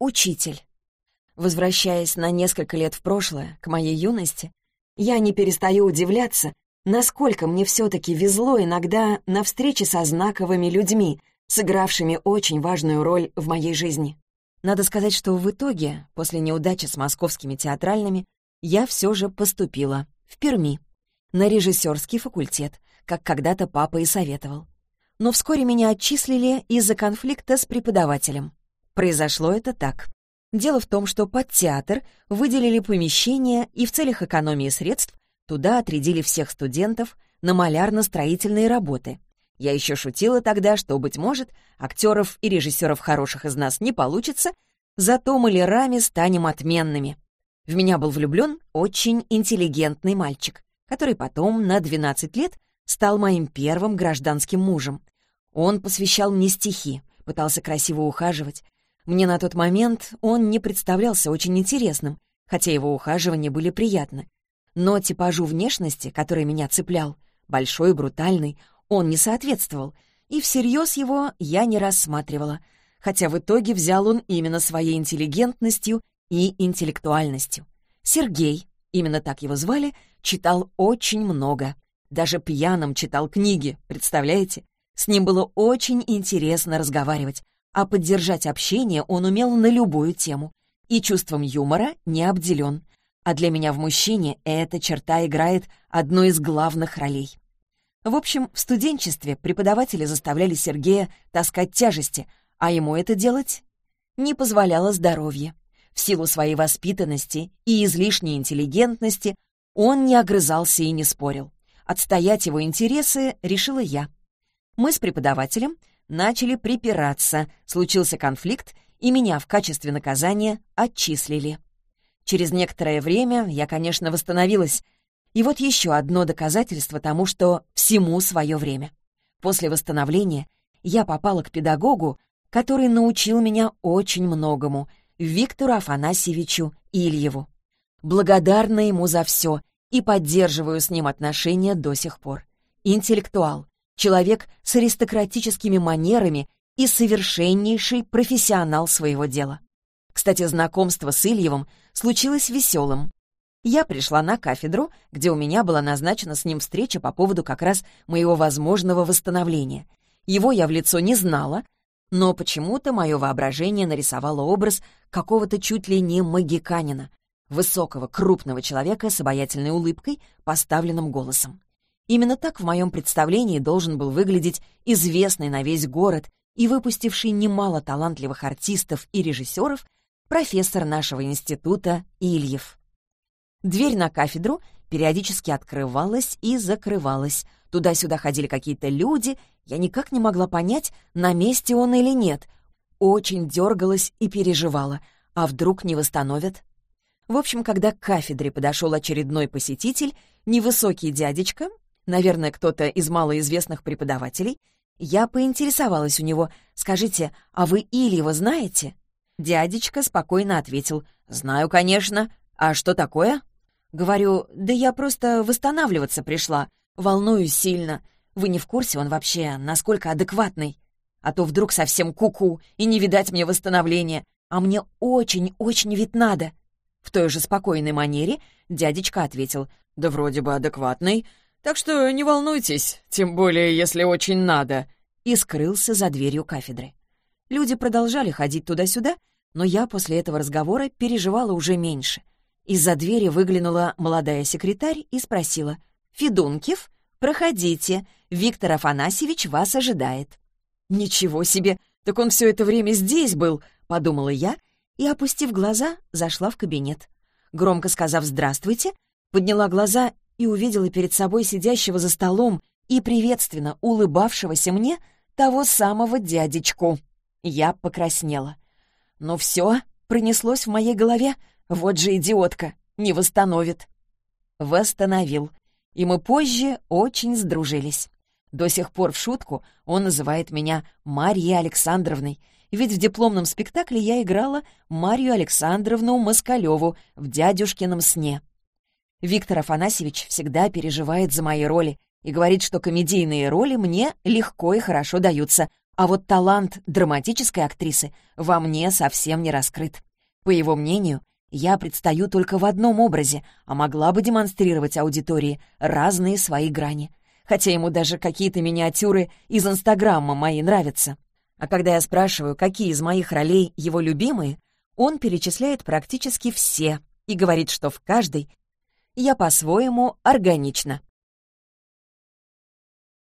Учитель. Возвращаясь на несколько лет в прошлое, к моей юности, я не перестаю удивляться, насколько мне все-таки везло иногда на встрече со знаковыми людьми, сыгравшими очень важную роль в моей жизни. Надо сказать, что в итоге, после неудачи с московскими театральными, я все же поступила в Перми, на режиссерский факультет, как когда-то папа и советовал. Но вскоре меня отчислили из-за конфликта с преподавателем. Произошло это так. Дело в том, что под театр выделили помещение и в целях экономии средств туда отрядили всех студентов на малярно-строительные работы. Я еще шутила тогда, что, быть может, актеров и режиссеров хороших из нас не получится, зато малярами станем отменными. В меня был влюблен очень интеллигентный мальчик, который потом на 12 лет стал моим первым гражданским мужем. Он посвящал мне стихи, пытался красиво ухаживать, мне на тот момент он не представлялся очень интересным, хотя его ухаживания были приятны. Но типажу внешности, который меня цеплял, большой брутальный, он не соответствовал, и всерьез его я не рассматривала, хотя в итоге взял он именно своей интеллигентностью и интеллектуальностью. Сергей, именно так его звали, читал очень много. Даже пьяным читал книги, представляете? С ним было очень интересно разговаривать, а поддержать общение он умел на любую тему и чувством юмора не обделен. А для меня в мужчине эта черта играет одну из главных ролей. В общем, в студенчестве преподаватели заставляли Сергея таскать тяжести, а ему это делать не позволяло здоровье. В силу своей воспитанности и излишней интеллигентности он не огрызался и не спорил. Отстоять его интересы решила я. Мы с преподавателем начали припираться, случился конфликт, и меня в качестве наказания отчислили. Через некоторое время я, конечно, восстановилась. И вот еще одно доказательство тому, что всему свое время. После восстановления я попала к педагогу, который научил меня очень многому, Виктору Афанасьевичу Ильеву. Благодарна ему за все и поддерживаю с ним отношения до сих пор. Интеллектуал, человек с аристократическими манерами и совершеннейший профессионал своего дела. Кстати, знакомство с Ильевым случилось веселым. Я пришла на кафедру, где у меня была назначена с ним встреча по поводу как раз моего возможного восстановления. Его я в лицо не знала, но почему-то мое воображение нарисовало образ какого-то чуть ли не магиканина, высокого, крупного человека с обаятельной улыбкой, поставленным голосом. Именно так в моем представлении должен был выглядеть известный на весь город и выпустивший немало талантливых артистов и режиссеров профессор нашего института Ильев. Дверь на кафедру периодически открывалась и закрывалась. Туда-сюда ходили какие-то люди, я никак не могла понять, на месте он или нет. Очень дергалась и переживала, а вдруг не восстановят? В общем, когда к кафедре подошел очередной посетитель, невысокий дядечка наверное, кто-то из малоизвестных преподавателей, я поинтересовалась у него, «Скажите, а вы Ильева знаете?» Дядечка спокойно ответил, «Знаю, конечно. А что такое?» Говорю, «Да я просто восстанавливаться пришла. Волнуюсь сильно. Вы не в курсе, он вообще насколько адекватный? А то вдруг совсем куку, -ку, и не видать мне восстановления. А мне очень-очень ведь надо». В той же спокойной манере дядечка ответил, «Да вроде бы адекватный. Так что не волнуйтесь, тем более, если очень надо», и скрылся за дверью кафедры. Люди продолжали ходить туда-сюда, но я после этого разговора переживала уже меньше. Из-за двери выглянула молодая секретарь и спросила, «Федункив, проходите, Виктор Афанасьевич вас ожидает». «Ничего себе, так он все это время здесь был», — подумала я, и, опустив глаза, зашла в кабинет. Громко сказав «здравствуйте», подняла глаза и увидела перед собой сидящего за столом и приветственно улыбавшегося мне того самого дядечку. Я покраснела. «Ну все», — пронеслось в моей голове, «вот же идиотка, не восстановит». Восстановил. И мы позже очень сдружились. До сих пор в шутку он называет меня Марьей Александровной, ведь в дипломном спектакле я играла Марию Александровну Москалеву в «Дядюшкином сне». Виктор Афанасьевич всегда переживает за мои роли и говорит, что комедийные роли мне легко и хорошо даются, А вот талант драматической актрисы во мне совсем не раскрыт. По его мнению, я предстаю только в одном образе, а могла бы демонстрировать аудитории разные свои грани. Хотя ему даже какие-то миниатюры из Инстаграма мои нравятся. А когда я спрашиваю, какие из моих ролей его любимые, он перечисляет практически все и говорит, что в каждой я по-своему органична.